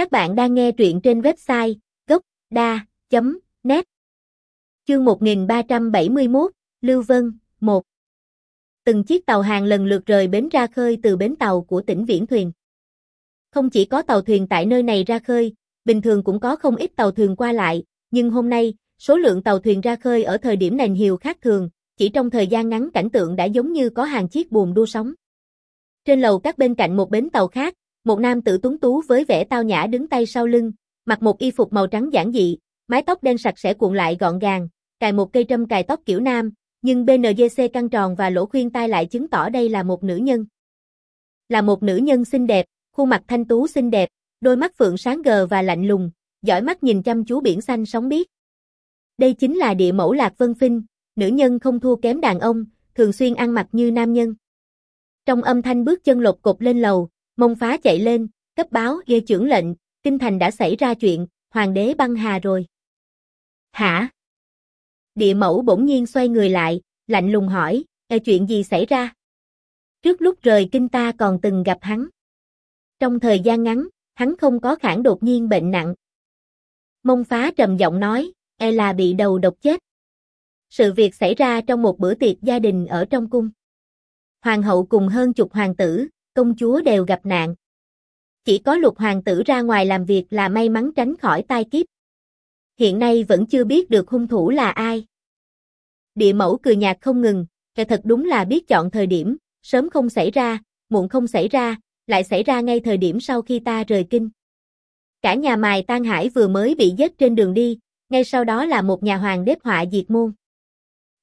Các bạn đang nghe truyện trên website gốc.da.net Chương 1371, Lưu Vân, 1 Từng chiếc tàu hàng lần lượt rời bến ra khơi từ bến tàu của tỉnh Viễn Thuyền. Không chỉ có tàu thuyền tại nơi này ra khơi, bình thường cũng có không ít tàu thuyền qua lại, nhưng hôm nay, số lượng tàu thuyền ra khơi ở thời điểm này hiệu khác thường, chỉ trong thời gian ngắn cảnh tượng đã giống như có hàng chiếc buồm đua sóng. Trên lầu các bên cạnh một bến tàu khác, một nam tử tuấn tú với vẻ tao nhã đứng tay sau lưng, mặc một y phục màu trắng giản dị, mái tóc đen sạch sẽ cuộn lại gọn gàng, cài một cây trâm cài tóc kiểu nam, nhưng BNGC căng tròn và lỗ khuyên tai lại chứng tỏ đây là một nữ nhân. Là một nữ nhân xinh đẹp, khuôn mặt thanh tú xinh đẹp, đôi mắt phượng sáng gờ và lạnh lùng, dõi mắt nhìn chăm chú biển xanh sóng biếc. Đây chính là địa mẫu Lạc Vân Phinh, nữ nhân không thua kém đàn ông, thường xuyên ăn mặc như nam nhân. Trong âm thanh bước chân lột cục lên lầu, mông phá chạy lên, cấp báo ghê trưởng lệnh, kinh thành đã xảy ra chuyện, hoàng đế băng hà rồi. Hả? Địa mẫu bỗng nhiên xoay người lại, lạnh lùng hỏi, e chuyện gì xảy ra? Trước lúc rời kinh ta còn từng gặp hắn. Trong thời gian ngắn, hắn không có khả đột nhiên bệnh nặng. Mông phá trầm giọng nói, e là bị đầu độc chết. Sự việc xảy ra trong một bữa tiệc gia đình ở trong cung. Hoàng hậu cùng hơn chục hoàng tử, công chúa đều gặp nạn. Chỉ có lục hoàng tử ra ngoài làm việc là may mắn tránh khỏi tai kiếp. Hiện nay vẫn chưa biết được hung thủ là ai. Địa mẫu cười nhạt không ngừng, kẻ thật đúng là biết chọn thời điểm, sớm không xảy ra, muộn không xảy ra, lại xảy ra ngay thời điểm sau khi ta rời kinh. Cả nhà mài tan hải vừa mới bị giết trên đường đi, ngay sau đó là một nhà hoàng đếp họa diệt môn.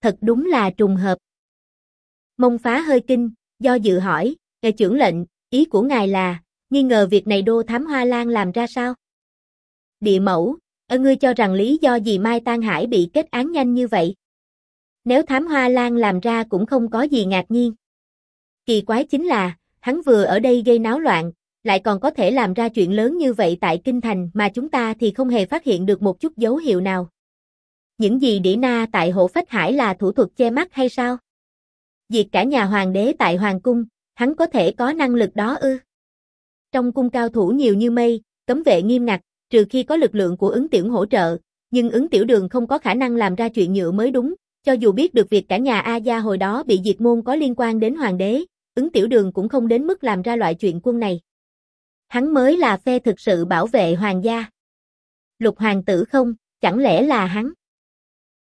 Thật đúng là trùng hợp. Mông phá hơi kinh, do dự hỏi, ngài trưởng lệnh, ý của ngài là, nghi ngờ việc này đô thám hoa lan làm ra sao? Địa mẫu, ở ngươi cho rằng lý do gì Mai Tan Hải bị kết án nhanh như vậy? Nếu thám hoa lan làm ra cũng không có gì ngạc nhiên. Kỳ quái chính là, hắn vừa ở đây gây náo loạn, lại còn có thể làm ra chuyện lớn như vậy tại Kinh Thành mà chúng ta thì không hề phát hiện được một chút dấu hiệu nào. Những gì đỉ na tại hộ phách hải là thủ thuật che mắt hay sao? Diệt cả nhà hoàng đế tại hoàng cung, hắn có thể có năng lực đó ư? Trong cung cao thủ nhiều như mây, cấm vệ nghiêm ngặt, trừ khi có lực lượng của ứng tiểu hỗ trợ, nhưng ứng tiểu đường không có khả năng làm ra chuyện nhựa mới đúng, cho dù biết được việc cả nhà A gia hồi đó bị diệt môn có liên quan đến hoàng đế, ứng tiểu đường cũng không đến mức làm ra loại chuyện quân này. Hắn mới là phe thực sự bảo vệ hoàng gia. Lục hoàng tử không, chẳng lẽ là hắn?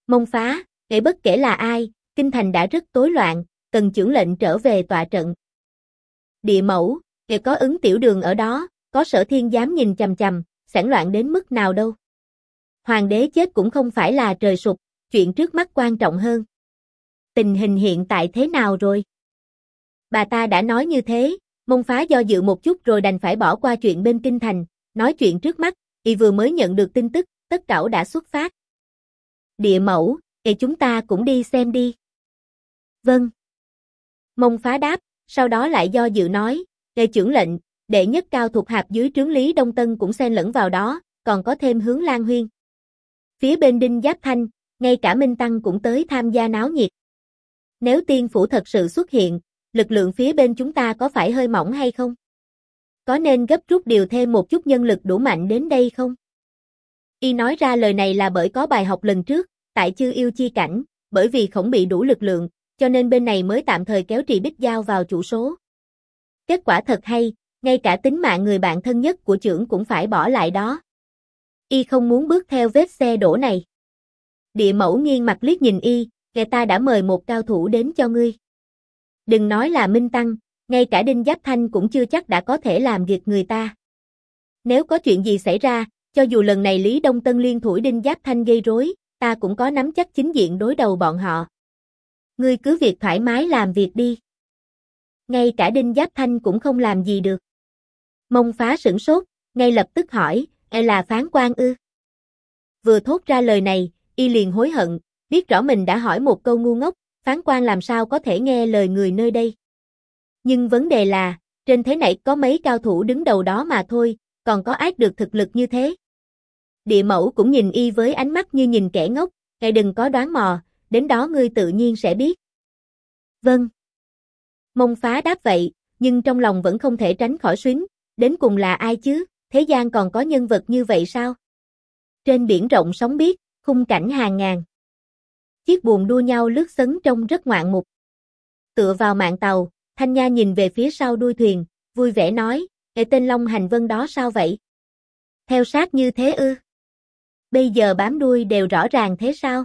Mông phá, kể bất kể là ai, kinh thành đã rất tối loạn, cần trưởng lệnh trở về tọa trận. Địa mẫu, kìa có ứng tiểu đường ở đó, có sở thiên dám nhìn chầm chầm, sẵn loạn đến mức nào đâu. Hoàng đế chết cũng không phải là trời sụp, chuyện trước mắt quan trọng hơn. Tình hình hiện tại thế nào rồi? Bà ta đã nói như thế, mông phá do dự một chút rồi đành phải bỏ qua chuyện bên kinh thành, nói chuyện trước mắt, y vừa mới nhận được tin tức, tất cả đã xuất phát. Địa mẫu, thì chúng ta cũng đi xem đi. Vâng. Mông phá đáp, sau đó lại do dự nói, đệ trưởng lệnh, đệ nhất cao thuộc hạp dưới trướng Lý Đông Tân cũng xen lẫn vào đó, còn có thêm hướng Lan Huyên. Phía bên Đinh Giáp Thanh, ngay cả Minh Tăng cũng tới tham gia náo nhiệt. Nếu tiên phủ thật sự xuất hiện, lực lượng phía bên chúng ta có phải hơi mỏng hay không? Có nên gấp rút điều thêm một chút nhân lực đủ mạnh đến đây không? Y nói ra lời này là bởi có bài học lần trước, tại chư yêu chi cảnh, bởi vì không bị đủ lực lượng, cho nên bên này mới tạm thời kéo trì bích giao vào chủ số. Kết quả thật hay, ngay cả tính mạng người bạn thân nhất của trưởng cũng phải bỏ lại đó. Y không muốn bước theo vết xe đổ này. Địa mẫu nghiêng mặt liếc nhìn Y, người ta đã mời một cao thủ đến cho ngươi. Đừng nói là Minh Tăng, ngay cả Đinh Giáp Thanh cũng chưa chắc đã có thể làm việc người ta. Nếu có chuyện gì xảy ra, cho dù lần này Lý Đông Tân liên thủi Đinh Giáp Thanh gây rối, ta cũng có nắm chắc chính diện đối đầu bọn họ. Ngươi cứ việc thoải mái làm việc đi. Ngay cả Đinh Giáp Thanh cũng không làm gì được. Mông phá sửng sốt, ngay lập tức hỏi, e là phán quan ư? Vừa thốt ra lời này, y liền hối hận, biết rõ mình đã hỏi một câu ngu ngốc, phán quan làm sao có thể nghe lời người nơi đây. Nhưng vấn đề là, trên thế này có mấy cao thủ đứng đầu đó mà thôi, còn có ác được thực lực như thế. Địa mẫu cũng nhìn y với ánh mắt như nhìn kẻ ngốc, ngài đừng có đoán mò, đến đó ngươi tự nhiên sẽ biết. Vâng. Mông phá đáp vậy, nhưng trong lòng vẫn không thể tránh khỏi xuyến, đến cùng là ai chứ, thế gian còn có nhân vật như vậy sao? Trên biển rộng sóng biết, khung cảnh hàng ngàn. Chiếc buồm đua nhau lướt sấn trông rất ngoạn mục. Tựa vào mạng tàu, Thanh Nha nhìn về phía sau đuôi thuyền, vui vẻ nói, Ê tên Long Hành Vân đó sao vậy? Theo sát như thế ư? Bây giờ bám đuôi đều rõ ràng thế sao?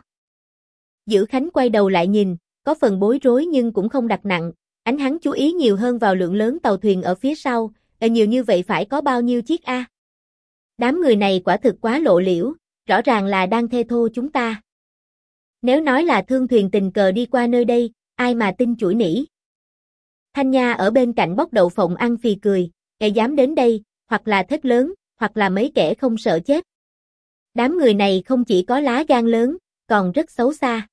Giữ Khánh quay đầu lại nhìn, có phần bối rối nhưng cũng không đặt nặng, ánh hắn chú ý nhiều hơn vào lượng lớn tàu thuyền ở phía sau, à nhiều như vậy phải có bao nhiêu chiếc A? Đám người này quả thực quá lộ liễu, rõ ràng là đang thê thô chúng ta. Nếu nói là thương thuyền tình cờ đi qua nơi đây, ai mà tin chuỗi nỉ. Thanh Nha ở bên cạnh bốc đậu phộng ăn phì cười, kẻ dám đến đây, hoặc là thết lớn, hoặc là mấy kẻ không sợ chết. Đám người này không chỉ có lá gan lớn, còn rất xấu xa.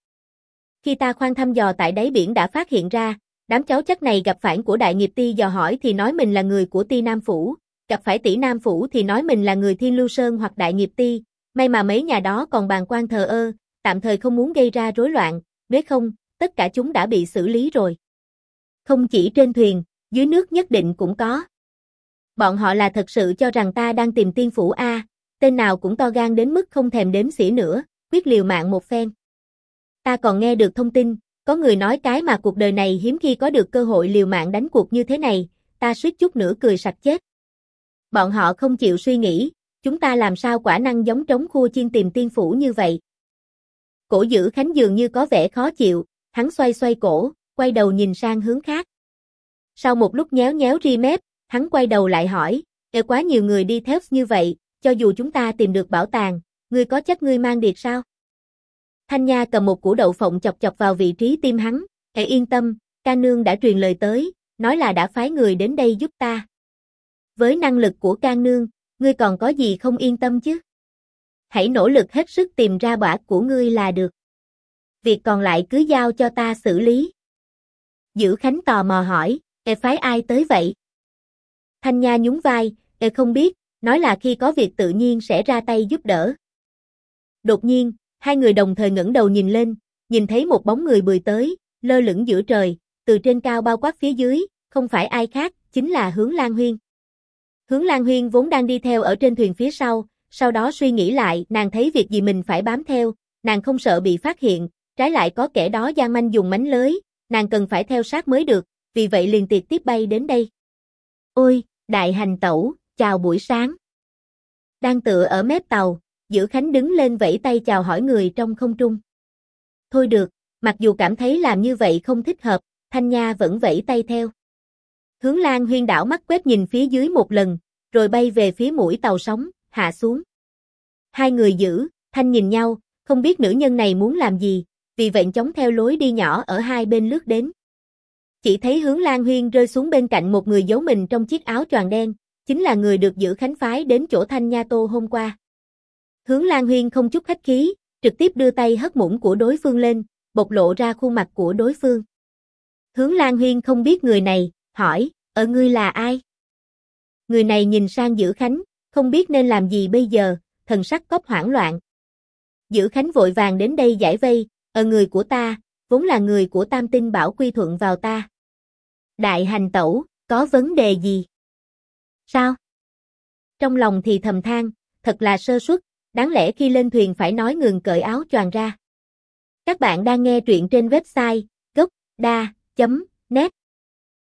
Khi ta khoan thăm dò tại đáy biển đã phát hiện ra, đám cháu chắc này gặp phản của đại nghiệp ti dò hỏi thì nói mình là người của ti Nam Phủ, gặp phải tỷ Nam Phủ thì nói mình là người Thiên Lưu Sơn hoặc đại nghiệp ti, may mà mấy nhà đó còn bàn quan thờ ơ, tạm thời không muốn gây ra rối loạn, nếu không, tất cả chúng đã bị xử lý rồi. Không chỉ trên thuyền, dưới nước nhất định cũng có. Bọn họ là thật sự cho rằng ta đang tìm tiên phủ A, tên nào cũng to gan đến mức không thèm đếm xỉa nữa, quyết liều mạng một phen. Ta còn nghe được thông tin, có người nói cái mà cuộc đời này hiếm khi có được cơ hội liều mạng đánh cuộc như thế này, ta suýt chút nữa cười sặc chết. Bọn họ không chịu suy nghĩ, chúng ta làm sao quả năng giống trống khua chiên tìm tiên phủ như vậy. Cổ giữ Khánh dường như có vẻ khó chịu, hắn xoay xoay cổ, quay đầu nhìn sang hướng khác. Sau một lúc nhéo nhéo ri mép, hắn quay đầu lại hỏi, e quá nhiều người đi theo như vậy, cho dù chúng ta tìm được bảo tàng, ngươi có chắc ngươi mang điệt sao? Thanh Nha cầm một củ đậu phộng chọc chọc vào vị trí tim hắn, Hãy yên tâm, ca nương đã truyền lời tới, nói là đã phái người đến đây giúp ta. Với năng lực của can nương, ngươi còn có gì không yên tâm chứ? Hãy nỗ lực hết sức tìm ra bả của ngươi là được. Việc còn lại cứ giao cho ta xử lý. Giữ Khánh tò mò hỏi, e phái ai tới vậy? Thanh Nha nhún vai, e không biết, nói là khi có việc tự nhiên sẽ ra tay giúp đỡ. Đột nhiên, hai người đồng thời ngẩng đầu nhìn lên, nhìn thấy một bóng người bười tới, lơ lửng giữa trời, từ trên cao bao quát phía dưới, không phải ai khác, chính là Hướng Lan Huyên. Hướng Lan Huyên vốn đang đi theo ở trên thuyền phía sau, sau đó suy nghĩ lại, nàng thấy việc gì mình phải bám theo, nàng không sợ bị phát hiện, trái lại có kẻ đó gian manh dùng mánh lưới, nàng cần phải theo sát mới được, vì vậy liền tiệt tiếp bay đến đây. Ôi, đại hành tẩu, chào buổi sáng. Đang tựa ở mép tàu, Giữ Khánh đứng lên vẫy tay chào hỏi người trong không trung. Thôi được, mặc dù cảm thấy làm như vậy không thích hợp, Thanh Nha vẫn vẫy tay theo. Hướng Lan huyên đảo mắt quét nhìn phía dưới một lần, rồi bay về phía mũi tàu sóng, hạ xuống. Hai người giữ, Thanh nhìn nhau, không biết nữ nhân này muốn làm gì, vì vậy chống theo lối đi nhỏ ở hai bên lướt đến. Chỉ thấy hướng Lan Huyên rơi xuống bên cạnh một người giấu mình trong chiếc áo choàng đen, chính là người được giữ khánh phái đến chỗ Thanh Nha Tô hôm qua. Hướng Lan Huyên không chút khách khí, trực tiếp đưa tay hất mũng của đối phương lên, bộc lộ ra khuôn mặt của đối phương. Hướng Lan Huyên không biết người này, hỏi, ở ngươi là ai? Người này nhìn sang Giữ Khánh, không biết nên làm gì bây giờ, thần sắc cóp hoảng loạn. Giữ Khánh vội vàng đến đây giải vây, ở người của ta, vốn là người của Tam Tinh Bảo quy thuận vào ta. Đại hành tẩu, có vấn đề gì? Sao? Trong lòng thì thầm than, thật là sơ suất, đáng lẽ khi lên thuyền phải nói ngừng cởi áo choàng ra. Các bạn đang nghe truyện trên website gocda.net